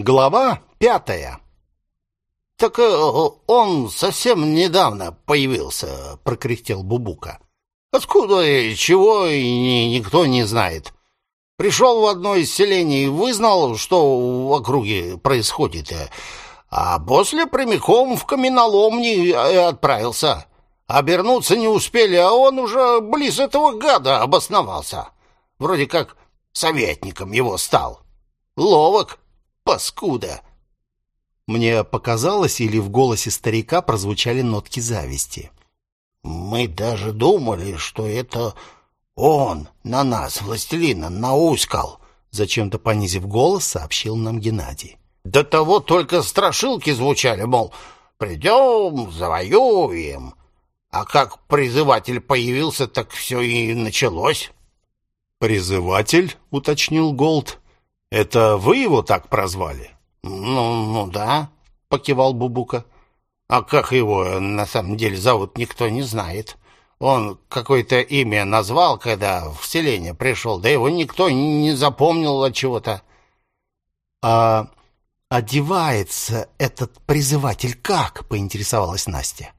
Глава пятая. Так э, он совсем недавно появился, прокряхтел Бубука. Откуда и чего и никто не знает. Пришел в одно из селений и вызнал, что в округе происходит, а после прямиком в каменоломни отправился. Обернуться не успели, а он уже близ этого гада обосновался. Вроде как советником его стал. Ловок, паскуда. Мне показалось, или в голосе старика прозвучали нотки зависти. Мы даже думали, что это он на нас, властелина, науськал, зачем-то понизив голос, сообщил нам Геннадий. До того только страшилки звучали, мол, придем, завоюем. А как призыватель появился, так все и началось. «Призыватель?» — уточнил Голд. «Это вы его так прозвали?» «Ну, ну да», — покивал Бубука. «А как его на самом деле зовут, никто не знает. Он какое-то имя назвал, когда в селение пришел, да его никто не запомнил от чего-то». «А одевается этот призыватель как?» — поинтересовалась Настя.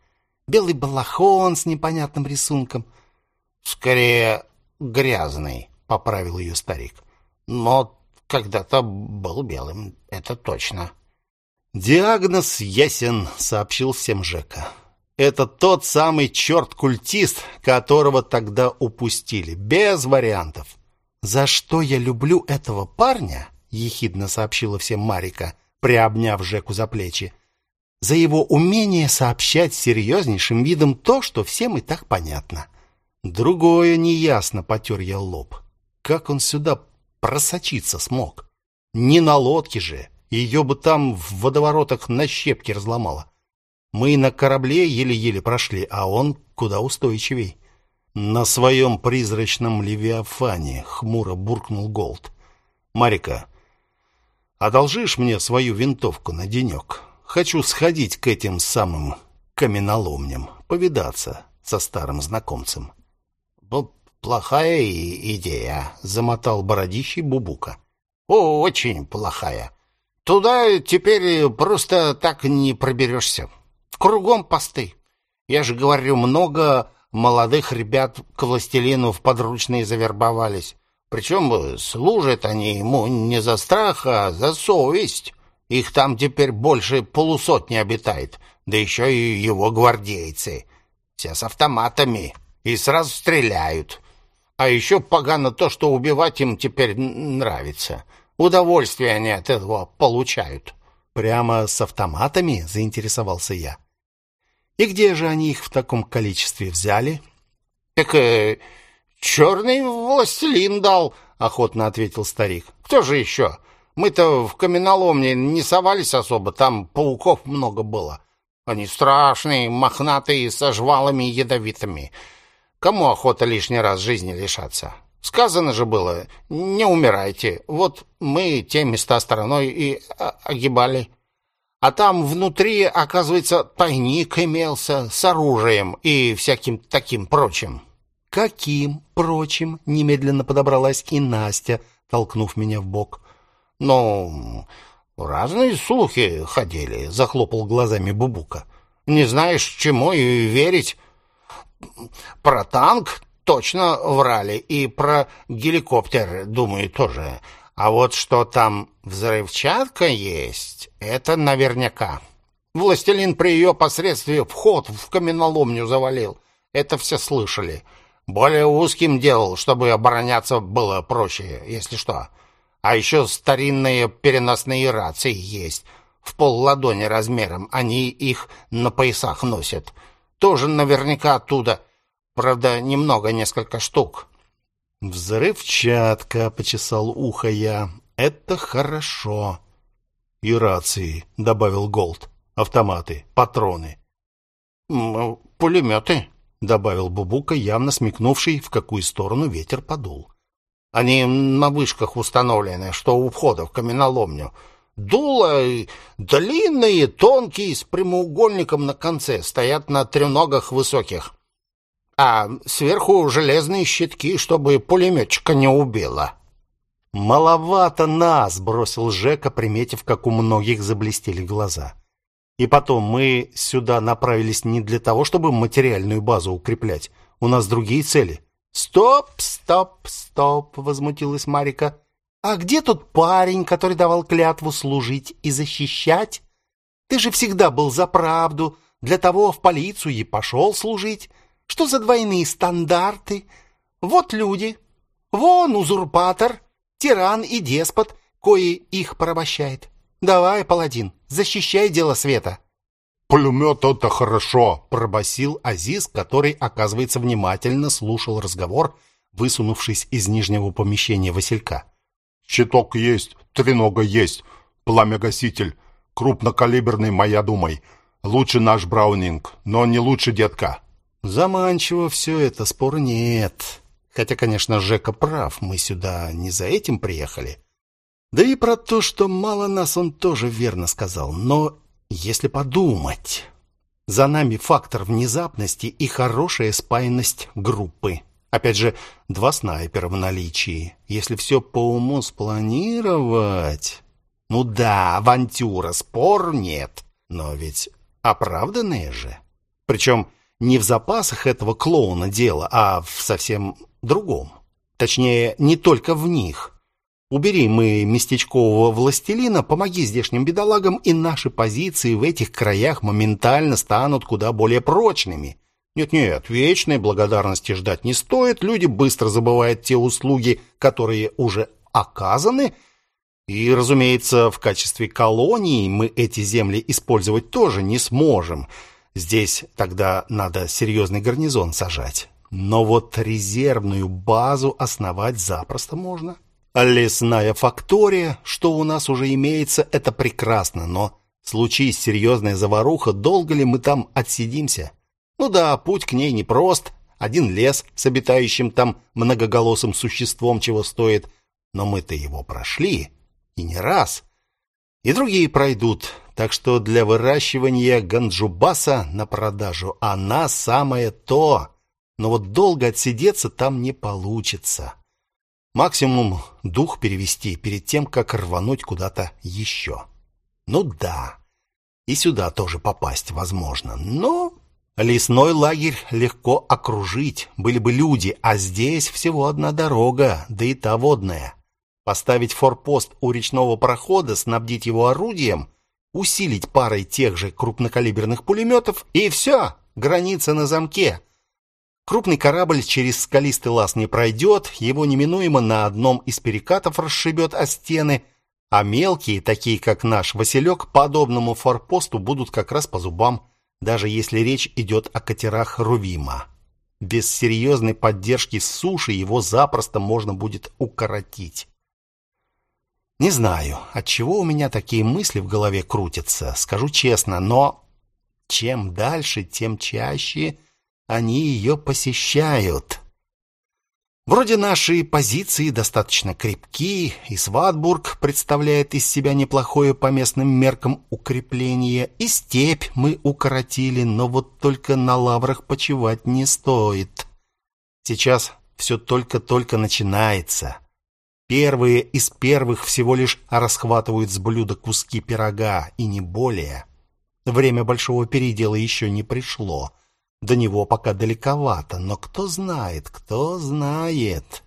«Белый балахон с непонятным рисунком». «Скорее, грязный», — поправил ее старик. «Но когда-то был белым, это точно». «Диагноз ясен», — сообщил всем Жека. «Это тот самый черт-культист, которого тогда упустили, без вариантов». «За что я люблю этого парня?» — ехидно сообщила всем Марика, приобняв Жеку за плечи. «За его умение сообщать серьезнейшим видом то, что всем и так понятно». Другое неясно, потер я лоб. Как он сюда просочиться смог? Не на лодке же, ее бы там в водоворотах на щепки разломало. Мы на корабле еле-еле прошли, а он куда устойчивей. На своем призрачном левиафане хмуро буркнул Голд. Марика, одолжишь мне свою винтовку на денек? Хочу сходить к этим самым каменоломням, повидаться со старым знакомцем. «Плохая идея», — замотал бородищий Бубука. «О, очень плохая. Туда теперь просто так не проберешься. Кругом посты. Я же говорю, много молодых ребят к властелину в подручные завербовались. Причем служат они ему не за страх, а за совесть. Их там теперь больше полусотни обитает, да еще и его гвардейцы. Все с автоматами и сразу стреляют. А еще погано то, что убивать им теперь нравится. Удовольствие они от этого получают. Прямо с автоматами, заинтересовался я. И где же они их в таком количестве взяли? Так э, черный властелин дал, охотно ответил старик. Кто же еще? Мы-то в каменоломне не совались особо, там пауков много было. Они страшные, мохнатые, со жвалами ядовитыми. Кому охота лишний раз жизни лишаться? Сказано же было, не умирайте. Вот мы те места стороной и огибали. А там внутри, оказывается, тайник имелся с оружием и всяким таким прочим. Каким прочим? Немедленно подобралась и Настя, толкнув меня в бок. Ну, разные слухи ходили, захлопал глазами Бубука. Не знаешь, чему и верить. Про танк точно врали, и про геликоптер, думаю, тоже. А вот что там взрывчатка есть, это наверняка. Властелин при ее посредстве вход в каменоломню завалил. Это все слышали. Более узким делал, чтобы обороняться было проще, если что. А еще старинные переносные рации есть. В пол ладони размером. Они их на поясах носят тоже наверняка оттуда. Правда, немного, несколько штук. Взрывчатка, почесал ухо я. Это хорошо. И рации, добавил Голд. Автоматы, патроны. Пулеметы, добавил Бубука, явно смекнувший, в какую сторону ветер подул. Они на вышках установлены, что у входа в каменоломню. Дула длинные, тонкие, с прямоугольником на конце, стоят на треногах высоких. А сверху железные щитки, чтобы пулеметчика не убило. Маловато нас, бросил Жека, приметив, как у многих заблестели глаза. И потом мы сюда направились не для того, чтобы материальную базу укреплять. У нас другие цели. Стоп, стоп, стоп, возмутилась Марика. А где тот парень, который давал клятву служить и защищать? Ты же всегда был за правду, для того в полицию и пошел служить. Что за двойные стандарты? Вот люди. Вон узурпатор, тиран и деспот, кои их порабощает. Давай, паладин, защищай дело света. «Пулемет — это хорошо!» — пробасил Азиз, который, оказывается, внимательно слушал разговор, высунувшись из нижнего помещения Василька. «Щиток есть, тренога есть, пламя-гаситель, крупнокалиберный, моя думай. Лучше наш Браунинг, но не лучше детка». Заманчиво все это, спор нет. Хотя, конечно, Жека прав, мы сюда не за этим приехали. Да и про то, что мало нас, он тоже верно сказал. Но если подумать, за нами фактор внезапности и хорошая спаянность группы. Опять же, два снайпера в наличии. Если все по уму спланировать... Ну да, авантюра, спор нет. Но ведь оправданные же. Причем не в запасах этого клоуна дело, а в совсем другом. Точнее, не только в них. Убери мы местечкового властелина, помоги здешним бедолагам, и наши позиции в этих краях моментально станут куда более прочными. Нет-нет, вечной благодарности ждать не стоит, люди быстро забывают те услуги, которые уже оказаны, и, разумеется, в качестве колонии мы эти земли использовать тоже не сможем. Здесь тогда надо серьезный гарнизон сажать. Но вот резервную базу основать запросто можно. Лесная фактория, что у нас уже имеется, это прекрасно, но случись серьезная заваруха, долго ли мы там отсидимся? Ну да, путь к ней непрост. Один лес с обитающим там многоголосым существом чего стоит, но мы-то его прошли, и не раз. И другие пройдут, так что для выращивания ганджубаса на продажу она самое то. Но вот долго отсидеться там не получится. Максимум дух перевести перед тем, как рвануть куда-то еще. Ну да, и сюда тоже попасть возможно, но лесной лагерь легко окружить, были бы люди, а здесь всего одна дорога, да и та водная. Поставить форпост у речного прохода, снабдить его орудием, усилить парой тех же крупнокалиберных пулеметов, и все, граница на замке. Крупный корабль через скалистый лаз не пройдет, его неминуемо на одном из перекатов расшибет о стены, а мелкие, такие как наш Василек, подобному форпосту будут как раз по зубам, даже если речь идет о катерах Рувима. Без серьезной поддержки с суши его запросто можно будет укоротить. Не знаю, от чего у меня такие мысли в голове крутятся, скажу честно, но чем дальше, тем чаще они ее посещают. Вроде наши позиции достаточно крепки, и Сватбург представляет из себя неплохое по местным меркам укрепление, и степь мы укоротили, но вот только на лаврах почивать не стоит. Сейчас все только-только начинается. Первые из первых всего лишь расхватывают с блюда куски пирога, и не более. Время большого передела еще не пришло. До него пока далековато, но кто знает, кто знает.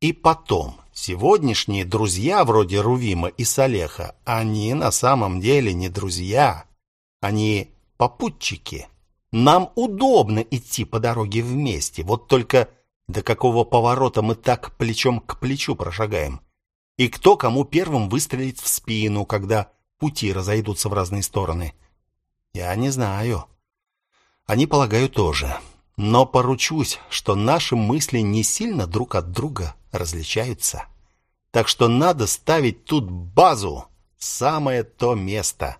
И потом, сегодняшние друзья вроде Рувима и Салеха, они на самом деле не друзья. Они попутчики. Нам удобно идти по дороге вместе, вот только до какого поворота мы так плечом к плечу прошагаем. И кто кому первым выстрелит в спину, когда пути разойдутся в разные стороны? Я не знаю. Они, полагаю, тоже. Но поручусь, что наши мысли не сильно друг от друга различаются. Так что надо ставить тут базу, самое то место.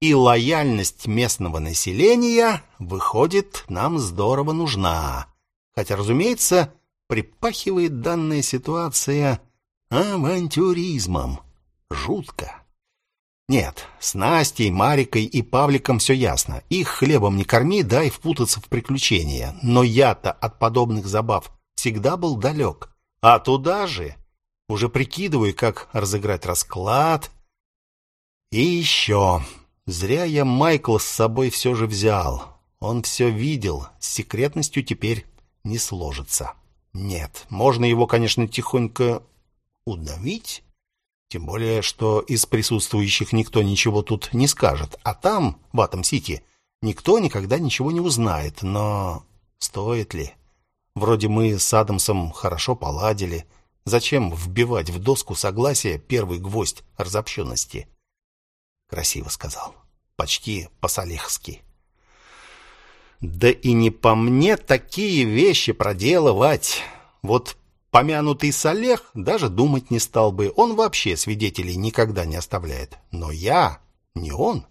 И лояльность местного населения, выходит, нам здорово нужна. Хотя, разумеется, припахивает данная ситуация авантюризмом. Жутко. Нет, с Настей, Марикой и Павликом все ясно. Их хлебом не корми, дай впутаться в приключения. Но я-то от подобных забав всегда был далек. А туда же Уже прикидываю, как разыграть расклад. И еще. Зря я Майкла с собой все же взял. Он все видел. С секретностью теперь не сложится. Нет, можно его, конечно, тихонько удавить. Тем более, что из присутствующих никто ничего тут не скажет. А там, в Атом-Сити, никто никогда ничего не узнает. Но стоит ли? Вроде мы с Адамсом хорошо поладили. Зачем вбивать в доску согласия первый гвоздь разобщенности? Красиво сказал. Почти по-салехски. Да и не по мне такие вещи проделывать. Вот помянутый Салех даже думать не стал бы. Он вообще свидетелей никогда не оставляет. Но я, не он.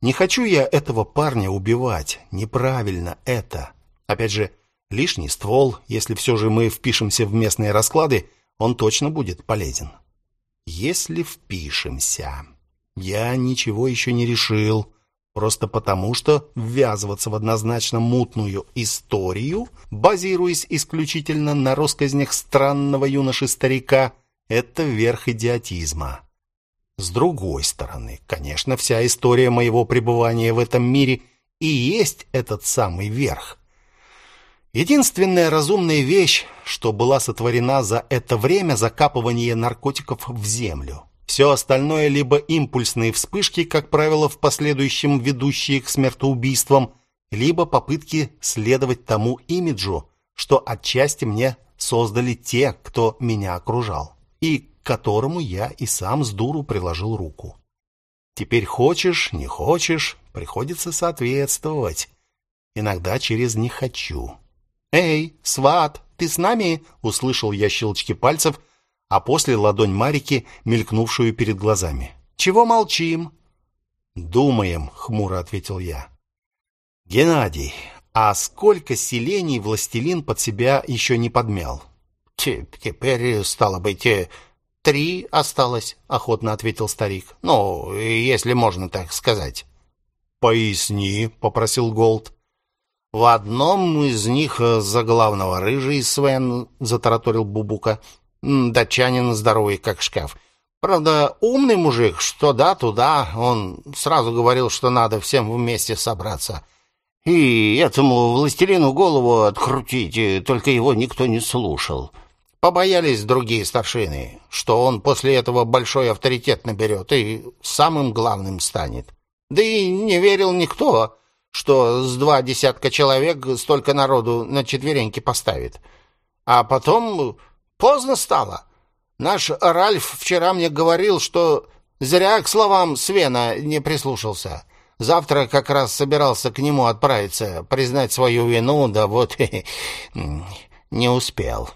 Не хочу я этого парня убивать. Неправильно это. Опять же, лишний ствол, если все же мы впишемся в местные расклады, он точно будет полезен. Если впишемся. Я ничего еще не решил. Просто потому, что ввязываться в однозначно мутную историю, базируясь исключительно на россказнях странного юноши-старика, это верх идиотизма. С другой стороны, конечно, вся история моего пребывания в этом мире и есть этот самый верх. Единственная разумная вещь, что была сотворена за это время закапывания наркотиков в землю. Все остальное либо импульсные вспышки, как правило, в последующем ведущие к смертоубийствам, либо попытки следовать тому имиджу, что отчасти мне создали те, кто меня окружал, и к которому я и сам с дуру приложил руку. Теперь хочешь, не хочешь, приходится соответствовать. Иногда через «не хочу». «Эй, сват, ты с нами?» — услышал я щелчки пальцев, а после ладонь Марики, мелькнувшую перед глазами. «Чего молчим?» «Думаем», — хмуро ответил я. «Геннадий, а сколько селений властелин под себя еще не подмял?» «Теперь, стало быть, э, три осталось», — охотно ответил старик. «Ну, если можно так сказать». «Поясни», — попросил Голд. «В одном из них э, за главного рыжий Свен», — затараторил Бубука, Датчанин здоровый, как шкаф. Правда, умный мужик, что да, туда. Он сразу говорил, что надо всем вместе собраться. И этому властелину голову открутить, только его никто не слушал. Побоялись другие старшины, что он после этого большой авторитет наберет и самым главным станет. Да и не верил никто, что с два десятка человек столько народу на четвереньки поставит. А потом Поздно стало. Наш Ральф вчера мне говорил, что зря к словам Свена не прислушался. Завтра как раз собирался к нему отправиться, признать свою вину, да вот не успел.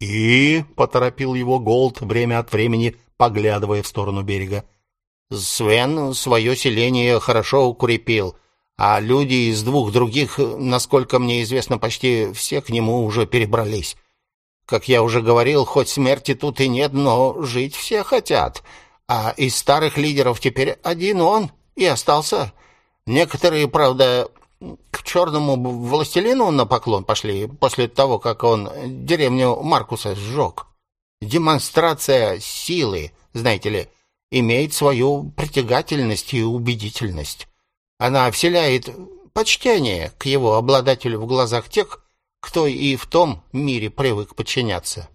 И поторопил его Голд время от времени, поглядывая в сторону берега. Свен свое селение хорошо укрепил, а люди из двух других, насколько мне известно, почти все к нему уже перебрались. Как я уже говорил, хоть смерти тут и нет, но жить все хотят. А из старых лидеров теперь один он и остался. Некоторые, правда, к черному властелину на поклон пошли после того, как он деревню Маркуса сжег. Демонстрация силы, знаете ли, имеет свою притягательность и убедительность. Она вселяет почтение к его обладателю в глазах тех, кто и в том мире привык подчиняться.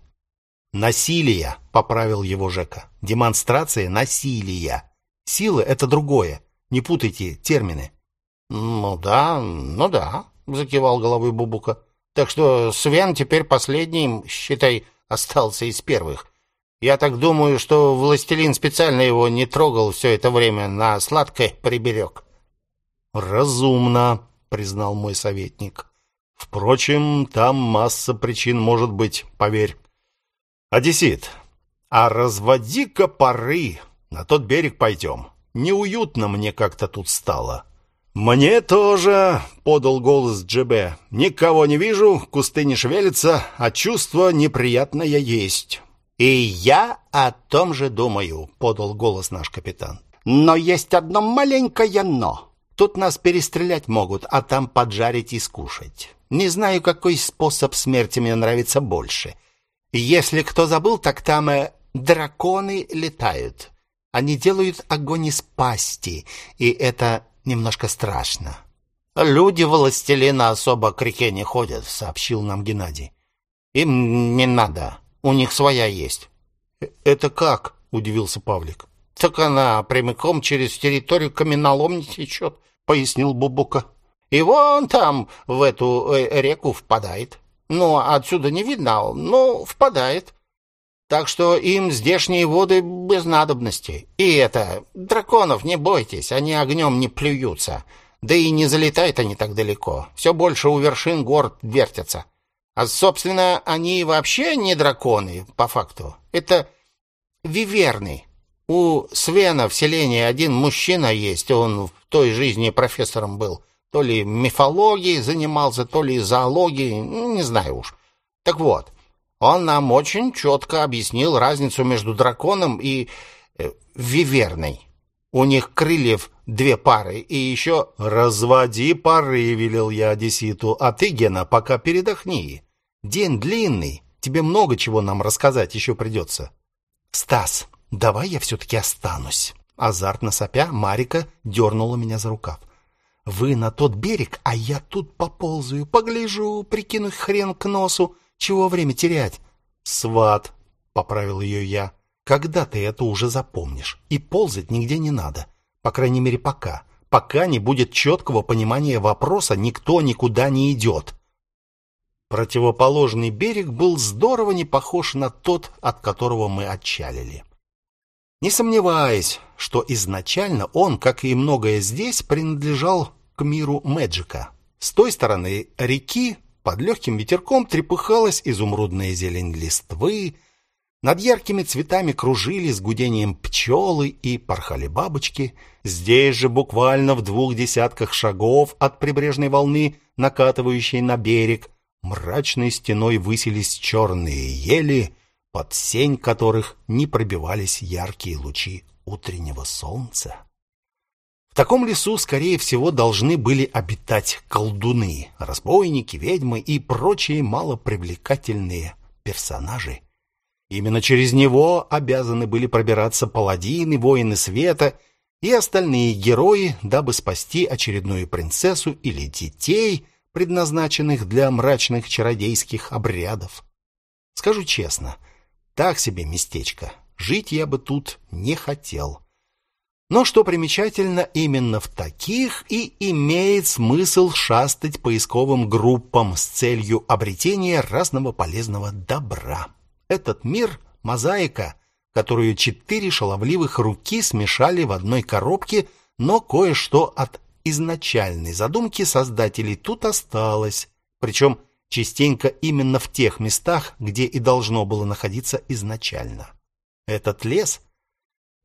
Насилие, поправил его Жека. Демонстрация насилия. Сила это другое. Не путайте термины. Ну да, ну да, закивал головой Бубука. Так что Свен теперь последним, считай, остался из первых. Я так думаю, что властелин специально его не трогал все это время, на сладкое приберег. Разумно, признал мой советник. Впрочем, там масса причин может быть, поверь. Одессит, а разводи-ка пары, на тот берег пойдем. Неуютно мне как-то тут стало. Мне тоже, подал голос Джебе. Никого не вижу, кусты не шевелятся, а чувство неприятное есть. И я о том же думаю, подал голос наш капитан. Но есть одно маленькое но. Тут нас перестрелять могут, а там поджарить и скушать. Не знаю, какой способ смерти мне нравится больше. Если кто забыл, так там э, драконы летают. Они делают огонь из пасти, и это немножко страшно. Люди властелина особо к реке не ходят, сообщил нам Геннадий. Им не надо, у них своя есть. Это как? удивился Павлик. Так она прямиком через территорию каменоломни течет, пояснил Бубука. И вон там в эту э, реку впадает. Ну, отсюда не видно, но впадает. Так что им здешние воды без надобности. И это, драконов не бойтесь, они огнем не плюются. Да и не залетают они так далеко. Все больше у вершин гор вертятся. А, собственно, они вообще не драконы, по факту. Это виверны. У Свена в селении один мужчина есть, он той жизни профессором был. То ли мифологией занимался, то ли зоологией, не знаю уж. Так вот, он нам очень четко объяснил разницу между драконом и э, виверной. У них крыльев две пары, и еще... «Разводи пары», — велел я Одесситу, — «а ты, Гена, пока передохни. День длинный, тебе много чего нам рассказать еще придется». «Стас, давай я все-таки останусь». Азартно сопя, Марика дернула меня за рукав. «Вы на тот берег, а я тут поползаю, погляжу, прикину хрен к носу. Чего время терять? Сват, поправил ее я. Когда ты это уже запомнишь? И ползать нигде не надо. По крайней мере, пока. Пока не будет четкого понимания вопроса, никто никуда не идет. Противоположный берег был здорово не похож на тот, от которого мы отчалили. Не сомневаясь, что изначально он, как и многое здесь, принадлежал к миру Мэджика. С той стороны реки под легким ветерком трепыхалась изумрудная зелень листвы, над яркими цветами кружили с гудением пчелы и порхали бабочки. Здесь же, буквально в двух десятках шагов от прибрежной волны, накатывающей на берег, мрачной стеной высились черные ели, под сень которых не пробивались яркие лучи утреннего солнца. В таком лесу, скорее всего, должны были обитать колдуны, разбойники, ведьмы и прочие малопривлекательные персонажи. Именно через него обязаны были пробираться паладины, воины света и остальные герои, дабы спасти очередную принцессу или детей, предназначенных для мрачных чародейских обрядов. Скажу честно, так себе местечко. Жить я бы тут не хотел. Но что примечательно, именно в таких и имеет смысл шастать поисковым группам с целью обретения разного полезного добра. Этот мир мозаика, которую четыре шаловливых руки смешали в одной коробке, но кое-что от изначальной задумки создателей тут осталось, причем частенько именно в тех местах, где и должно было находиться изначально. Этот лес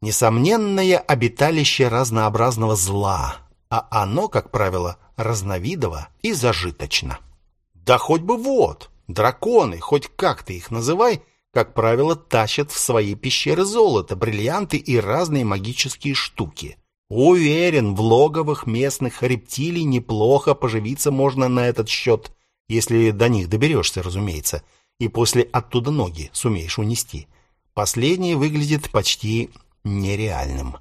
несомненное обиталище разнообразного зла, а оно, как правило, разновидово и зажиточно. Да хоть бы вот, драконы, хоть как ты их называй, как правило, тащат в свои пещеры золото, бриллианты и разные магические штуки. Уверен, в логовых местных рептилий неплохо поживиться можно на этот счет, если до них доберешься, разумеется, и после оттуда ноги сумеешь унести. Последнее выглядит почти нереальным.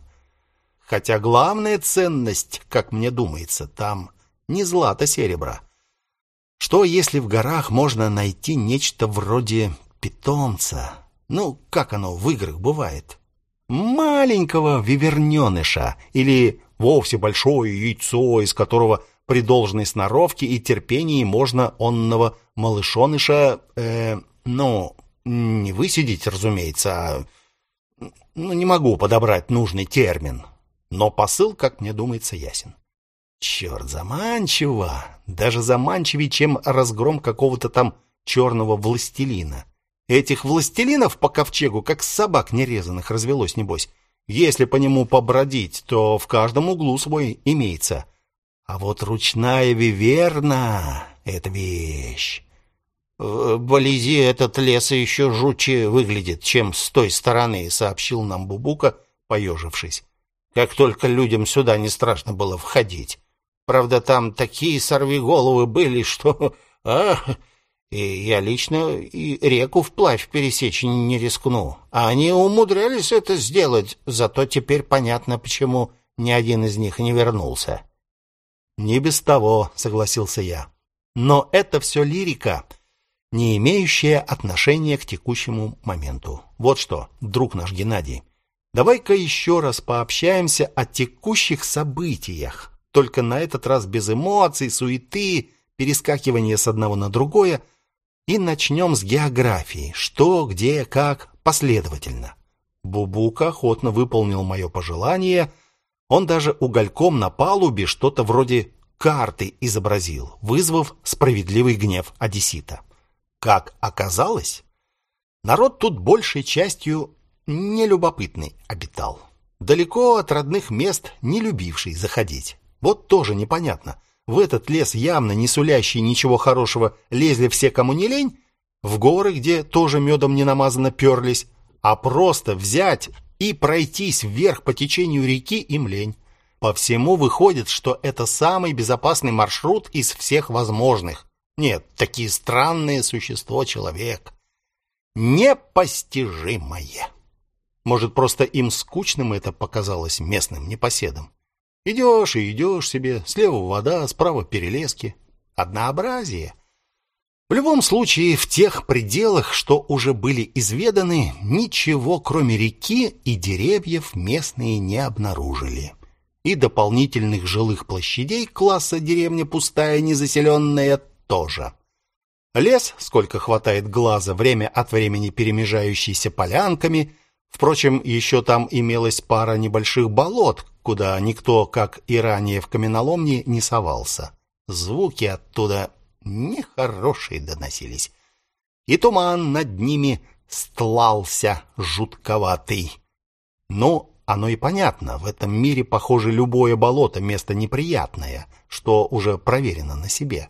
Хотя главная ценность, как мне думается, там не злато серебра. Что если в горах можно найти нечто вроде питомца? Ну, как оно в играх бывает? Маленького виверненыша или вовсе большое яйцо, из которого при должной сноровке и терпении можно онного малышоныша, э, ну, не высидеть, разумеется, а ну, не могу подобрать нужный термин. Но посыл, как мне думается, ясен. Черт, заманчиво. Даже заманчивее, чем разгром какого-то там черного властелина. Этих властелинов по ковчегу, как собак нерезанных, развелось, небось. Если по нему побродить, то в каждом углу свой имеется. А вот ручная виверна — это вещь. «Вблизи этот лес еще жутче выглядит, чем с той стороны», — сообщил нам Бубука, поежившись. «Как только людям сюда не страшно было входить. Правда, там такие сорвиголовы были, что... А, И я лично и реку вплавь пересечь не рискну. А они умудрялись это сделать, зато теперь понятно, почему ни один из них не вернулся. Не без того, согласился я. Но это все лирика, не имеющая отношения к текущему моменту. Вот что, друг наш Геннадий, давай-ка еще раз пообщаемся о текущих событиях. Только на этот раз без эмоций, суеты, перескакивания с одного на другое – и начнем с географии. Что, где, как, последовательно. Бубука охотно выполнил мое пожелание. Он даже угольком на палубе что-то вроде карты изобразил, вызвав справедливый гнев одессита. Как оказалось, народ тут большей частью нелюбопытный обитал. Далеко от родных мест не любивший заходить. Вот тоже непонятно – в этот лес, явно не сулящий ничего хорошего, лезли все, кому не лень, в горы, где тоже медом не намазано, перлись, а просто взять и пройтись вверх по течению реки им лень. По всему выходит, что это самый безопасный маршрут из всех возможных. Нет, такие странные существо человек. Непостижимое. Может, просто им скучным это показалось местным непоседам. Идешь и идешь себе, слева вода, справа перелески. Однообразие. В любом случае, в тех пределах, что уже были изведаны, ничего, кроме реки и деревьев, местные не обнаружили. И дополнительных жилых площадей класса деревня пустая, незаселенная, тоже. Лес, сколько хватает глаза, время от времени перемежающийся полянками. Впрочем, еще там имелась пара небольших болот, куда никто, как и ранее в каменоломне, не совался. Звуки оттуда нехорошие доносились. И туман над ними стлался жутковатый. Но оно и понятно, в этом мире, похоже, любое болото место неприятное, что уже проверено на себе.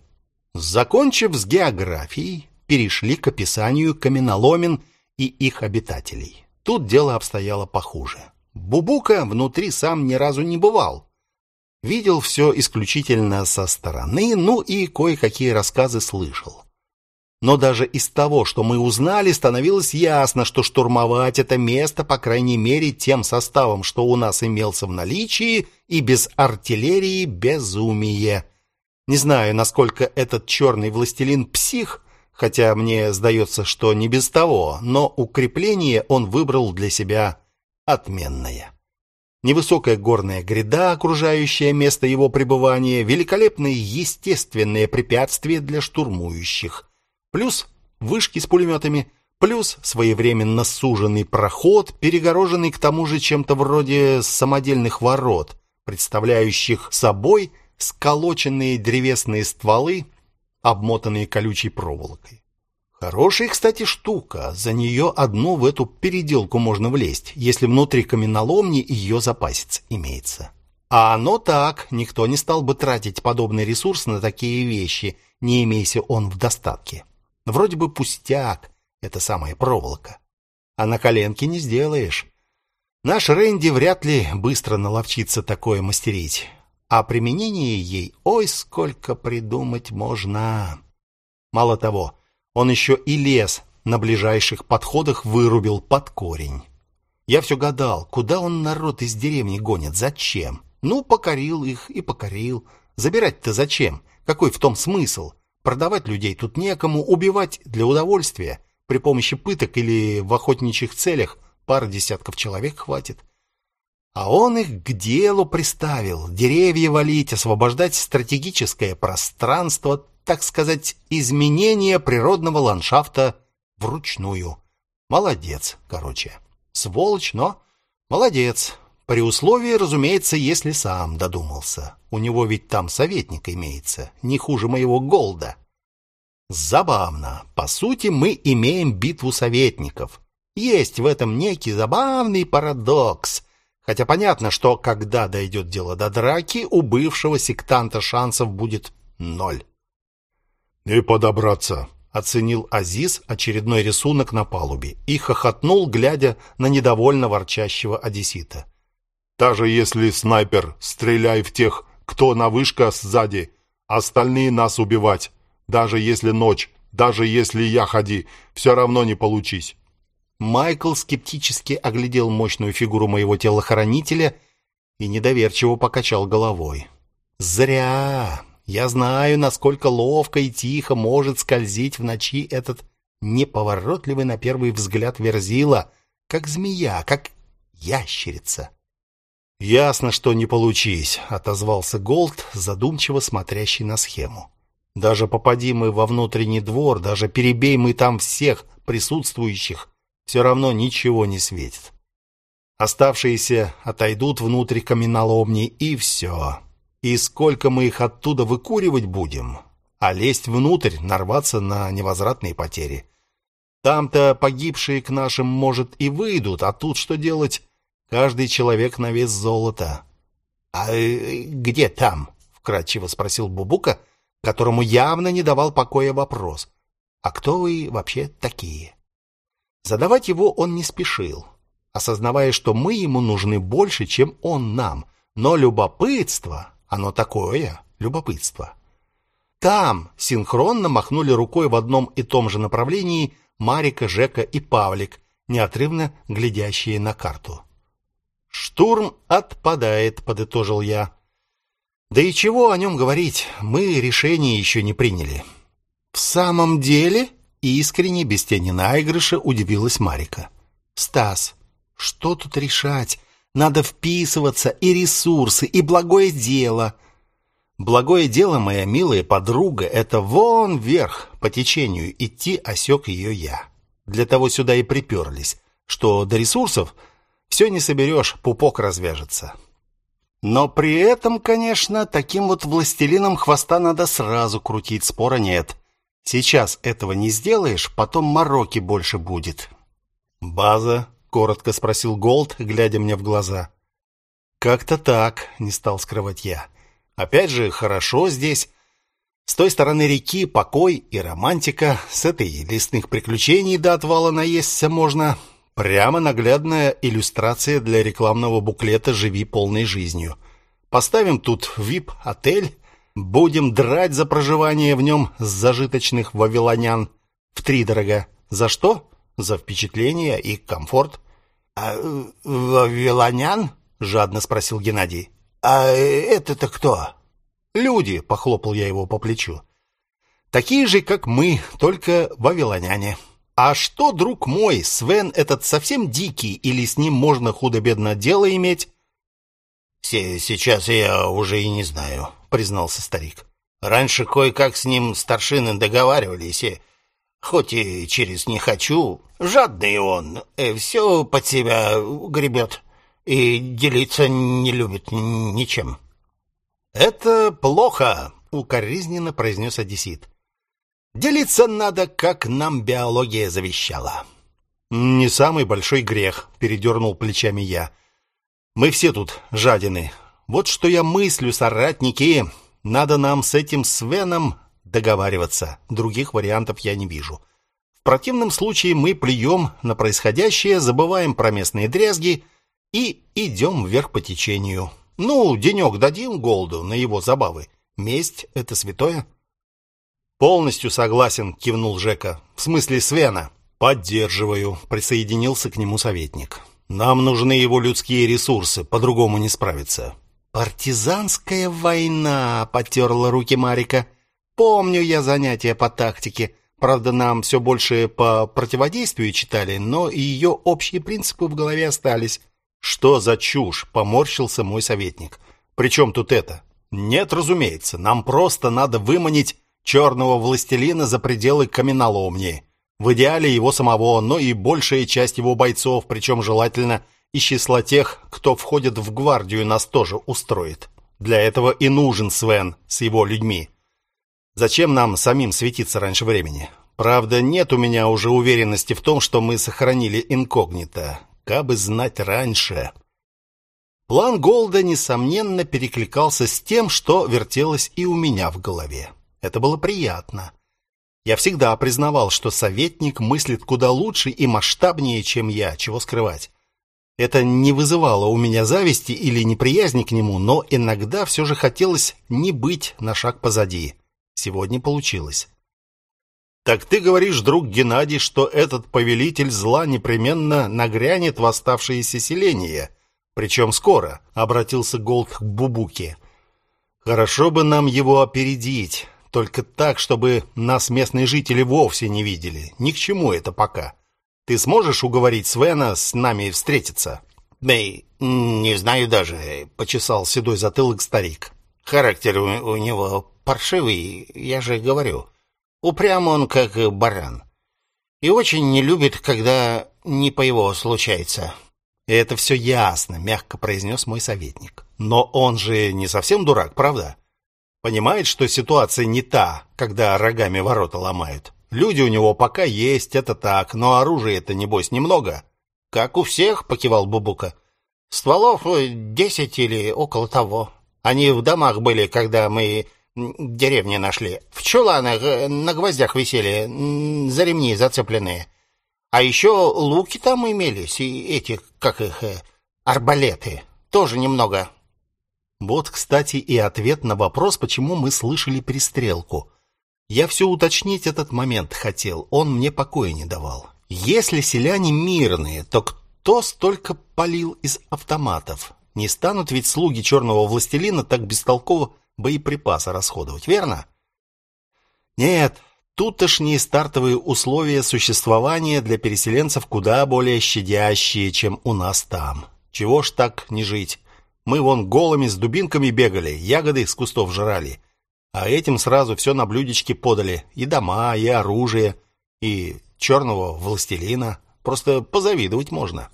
Закончив с географией, перешли к описанию каменоломен и их обитателей. Тут дело обстояло похуже. Бубука внутри сам ни разу не бывал. Видел все исключительно со стороны, ну и кое-какие рассказы слышал. Но даже из того, что мы узнали, становилось ясно, что штурмовать это место, по крайней мере, тем составом, что у нас имелся в наличии, и без артиллерии безумие. Не знаю, насколько этот черный властелин псих, хотя мне сдается, что не без того, но укрепление он выбрал для себя отменная. Невысокая горная гряда, окружающая место его пребывания, великолепные естественные препятствия для штурмующих, плюс вышки с пулеметами, плюс своевременно суженный проход, перегороженный к тому же чем-то вроде самодельных ворот, представляющих собой сколоченные древесные стволы, обмотанные колючей проволокой. Хорошая, кстати, штука. За нее одну в эту переделку можно влезть, если внутри каменоломни ее запасец имеется. А оно так, никто не стал бы тратить подобный ресурс на такие вещи, не имейся он в достатке. Вроде бы пустяк, это самая проволока. А на коленке не сделаешь. Наш Рэнди вряд ли быстро наловчится такое мастерить. А применение ей, ой, сколько придумать можно. Мало того, он еще и лес на ближайших подходах вырубил под корень. Я все гадал, куда он народ из деревни гонит, зачем? Ну, покорил их и покорил. Забирать-то зачем? Какой в том смысл? Продавать людей тут некому, убивать для удовольствия. При помощи пыток или в охотничьих целях пара десятков человек хватит. А он их к делу приставил, деревья валить, освобождать стратегическое пространство, так сказать, изменение природного ландшафта вручную. Молодец, короче. Сволочь, но молодец. При условии, разумеется, если сам додумался. У него ведь там советник имеется, не хуже моего Голда. Забавно. По сути, мы имеем битву советников. Есть в этом некий забавный парадокс. Хотя понятно, что когда дойдет дело до драки, у бывшего сектанта шансов будет ноль. «Не подобраться», — оценил Азиз очередной рисунок на палубе и хохотнул, глядя на недовольно ворчащего одессита. «Даже если снайпер, стреляй в тех, кто на вышка сзади, остальные нас убивать, даже если ночь, Даже если я ходи, все равно не получись. Майкл скептически оглядел мощную фигуру моего телохранителя и недоверчиво покачал головой. «Зря! Я знаю, насколько ловко и тихо может скользить в ночи этот неповоротливый на первый взгляд верзила, как змея, как ящерица». «Ясно, что не получись», — отозвался Голд, задумчиво смотрящий на схему. «Даже попади мы во внутренний двор, даже перебей мы там всех присутствующих, все равно ничего не светит. Оставшиеся отойдут внутрь каменоломни, и все. И сколько мы их оттуда выкуривать будем? А лезть внутрь, нарваться на невозвратные потери. Там-то погибшие к нашим, может, и выйдут, а тут что делать? Каждый человек на вес золота. «А э, где там?» — вкратчиво спросил Бубука, которому явно не давал покоя вопрос. «А кто вы вообще такие?» Задавать его он не спешил, осознавая, что мы ему нужны больше, чем он нам. Но любопытство, оно такое, любопытство. Там синхронно махнули рукой в одном и том же направлении Марика, Жека и Павлик, неотрывно глядящие на карту. «Штурм отпадает», — подытожил я. «Да и чего о нем говорить? Мы решение еще не приняли». «В самом деле?» Искренне, без тени наигрыша, удивилась Марика. «Стас, что тут решать? Надо вписываться, и ресурсы, и благое дело». «Благое дело, моя милая подруга, это вон вверх, по течению, идти осек ее я. Для того сюда и приперлись, что до ресурсов все не соберешь, пупок развяжется». Но при этом, конечно, таким вот властелином хвоста надо сразу крутить, спора нет. Сейчас этого не сделаешь, потом мороки больше будет. База, коротко спросил Голд, глядя мне в глаза. Как-то так, не стал скрывать я. Опять же, хорошо здесь. С той стороны реки покой и романтика, с этой лесных приключений до отвала наесться можно. Прямо наглядная иллюстрация для рекламного буклета «Живи полной жизнью». Поставим тут VIP-отель, Будем драть за проживание в нем с зажиточных вавилонян втридорога. За что? За впечатление и комфорт. А вавилонян? жадно спросил Геннадий. А это-то кто? Люди, похлопал я его по плечу. Такие же, как мы, только вавилоняне. А что, друг мой, Свен этот совсем дикий или с ним можно худо-бедно дело иметь? Сейчас я уже и не знаю, признался старик. Раньше кое-как с ним старшины договаривались, и хоть и через не хочу, жадный он, и все под себя гребет и делиться не любит ничем. Это плохо, укоризненно произнес одессит. Делиться надо, как нам биология завещала. Не самый большой грех, передернул плечами я. Мы все тут жадины, вот что я мыслю, соратники. Надо нам с этим Свеном договариваться. Других вариантов я не вижу. В противном случае мы плюем на происходящее, забываем про местные дрязги и идем вверх по течению. Ну, денек дадим Голду на его забавы. Месть — это святое. Полностью согласен, кивнул Жека. В смысле Свена. Поддерживаю, присоединился к нему советник. Нам нужны его людские ресурсы, по-другому не справиться. «Партизанская война!» — потерла руки Марика. «Помню я занятия по тактике. Правда, нам все больше по противодействию читали, но и ее общие принципы в голове остались». «Что за чушь?» — поморщился мой советник. «Причем тут это?» «Нет, разумеется. Нам просто надо выманить черного властелина за пределы каменоломни. В идеале его самого, но и большая часть его бойцов, причем желательно из числа тех, кто входит в гвардию, нас тоже устроит. Для этого и нужен Свен с его людьми. Зачем нам самим светиться раньше времени? Правда, нет у меня уже уверенности в том, что мы сохранили инкогнито. Кабы знать раньше. План Голда, несомненно, перекликался с тем, что вертелось и у меня в голове. Это было приятно. Я всегда признавал, что советник мыслит куда лучше и масштабнее, чем я, чего скрывать. Это не вызывало у меня зависти или неприязни к нему, но иногда все же хотелось не быть на шаг позади. Сегодня получилось. Так ты говоришь, друг Геннадий, что этот повелитель зла непременно нагрянет в оставшиеся селения, причем скоро, обратился Голд к Бубуке. Хорошо бы нам его опередить, только так, чтобы нас местные жители вовсе не видели. Ни к чему это пока. Ты сможешь уговорить Свена с нами встретиться? Да не знаю даже, почесал седой затылок старик. Характер у, него паршивый, я же говорю. Упрям он, как баран. И очень не любит, когда не по его случается. Это все ясно, мягко произнес мой советник. Но он же не совсем дурак, правда? Понимает, что ситуация не та, когда рогами ворота ломают. Люди у него пока есть, это так, но оружия это небось немного. Как у всех, покивал Бубука. Стволов десять или около того. Они в домах были, когда мы деревни нашли. В чуланах э, на гвоздях висели, за ремни зацепленные. А еще луки там имелись, и эти, как их, э, арбалеты. Тоже немного. Вот, кстати, и ответ на вопрос, почему мы слышали пристрелку. Я все уточнить этот момент хотел, он мне покоя не давал. Если селяне мирные, то кто столько палил из автоматов? Не станут ведь слуги черного властелина так бестолково боеприпасы расходовать, верно? Нет, тутошние стартовые условия существования для переселенцев куда более щадящие, чем у нас там. Чего ж так не жить? Мы вон голыми с дубинками бегали, ягоды с кустов жрали. А этим сразу все на блюдечке подали. И дома, и оружие, и черного властелина. Просто позавидовать можно.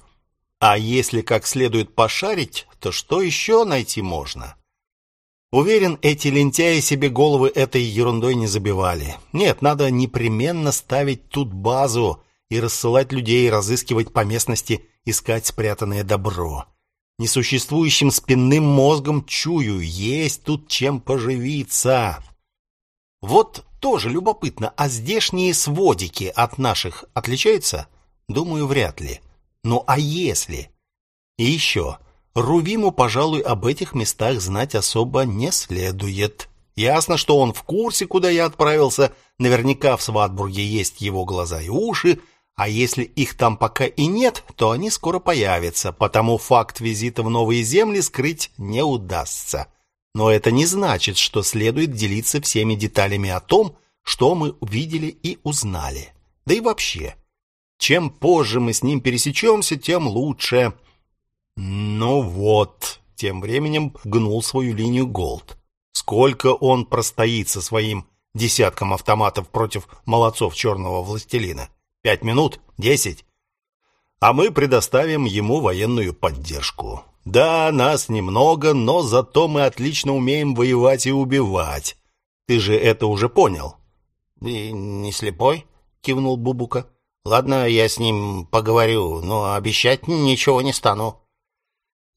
А если как следует пошарить, то что еще найти можно? Уверен, эти лентяи себе головы этой ерундой не забивали. Нет, надо непременно ставить тут базу и рассылать людей разыскивать по местности, искать спрятанное добро. Несуществующим спинным мозгом чую, есть тут чем поживиться. Вот тоже любопытно, а здешние сводики от наших отличаются? Думаю, вряд ли. Ну а если? И еще, Рувиму, пожалуй, об этих местах знать особо не следует. Ясно, что он в курсе, куда я отправился. Наверняка в Сватбурге есть его глаза и уши, а если их там пока и нет, то они скоро появятся, потому факт визита в новые земли скрыть не удастся. Но это не значит, что следует делиться всеми деталями о том, что мы увидели и узнали. Да и вообще, чем позже мы с ним пересечемся, тем лучше. Ну вот, тем временем гнул свою линию Голд. Сколько он простоит со своим десятком автоматов против молодцов черного властелина? Пять минут? Десять? А мы предоставим ему военную поддержку. Да, нас немного, но зато мы отлично умеем воевать и убивать. Ты же это уже понял. И не слепой? кивнул Бубука. Ладно, я с ним поговорю, но обещать ничего не стану.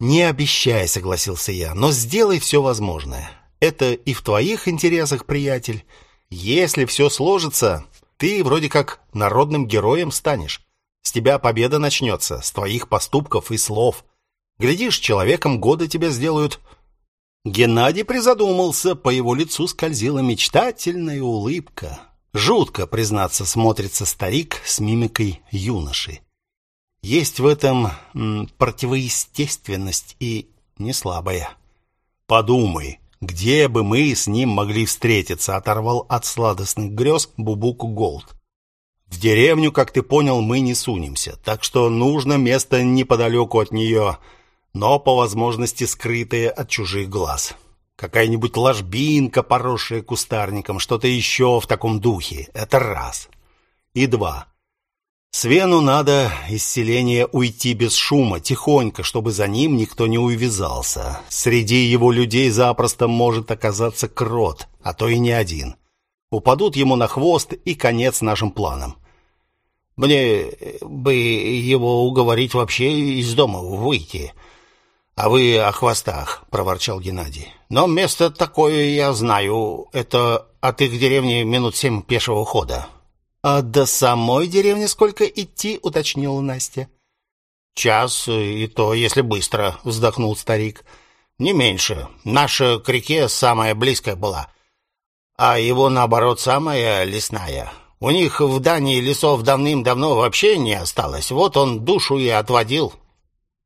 Не обещай, согласился я, но сделай все возможное. Это и в твоих интересах, приятель. Если все сложится, ты вроде как народным героем станешь. С тебя победа начнется, с твоих поступков и слов. Глядишь, человеком года тебя сделают. Геннадий призадумался, по его лицу скользила мечтательная улыбка. Жутко, признаться, смотрится старик с мимикой юноши. Есть в этом противоестественность и не слабая. Подумай, где бы мы с ним могли встретиться, оторвал от сладостных грез Бубуку Голд. В деревню, как ты понял, мы не сунемся, так что нужно место неподалеку от нее, но по возможности скрытое от чужих глаз. Какая-нибудь ложбинка, поросшая кустарником, что-то еще в таком духе. Это раз. И два. Свену надо из селения уйти без шума, тихонько, чтобы за ним никто не увязался. Среди его людей запросто может оказаться крот, а то и не один. Упадут ему на хвост и конец нашим планам. Мне бы его уговорить вообще из дома выйти, «А вы о хвостах», — проворчал Геннадий. «Но место такое я знаю. Это от их деревни минут семь пешего хода». «А до самой деревни сколько идти?» — уточнила Настя. «Час, и то, если быстро», — вздохнул старик. «Не меньше. Наша к реке самая близкая была, а его, наоборот, самая лесная. У них в Дании лесов давным-давно вообще не осталось. Вот он душу и отводил.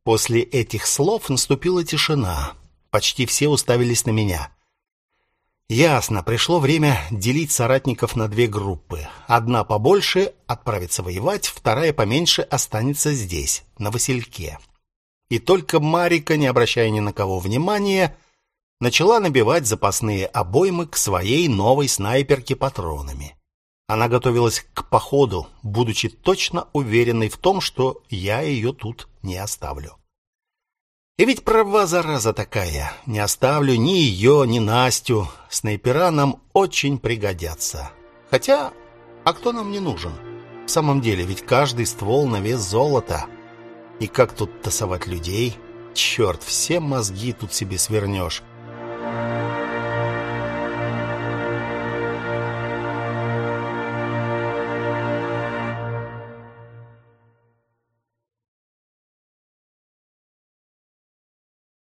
После этих слов наступила тишина. Почти все уставились на меня. Ясно, пришло время делить соратников на две группы. Одна побольше отправится воевать, вторая поменьше останется здесь, на Васильке. И только Марика, не обращая ни на кого внимания, начала набивать запасные обоймы к своей новой снайперке патронами. Она готовилась к походу, будучи точно уверенной в том, что я ее тут не оставлю. И ведь права зараза такая. Не оставлю ни ее, ни Настю. Снайпера нам очень пригодятся. Хотя, а кто нам не нужен? В самом деле, ведь каждый ствол на вес золота. И как тут тасовать людей? Черт, все мозги тут себе свернешь.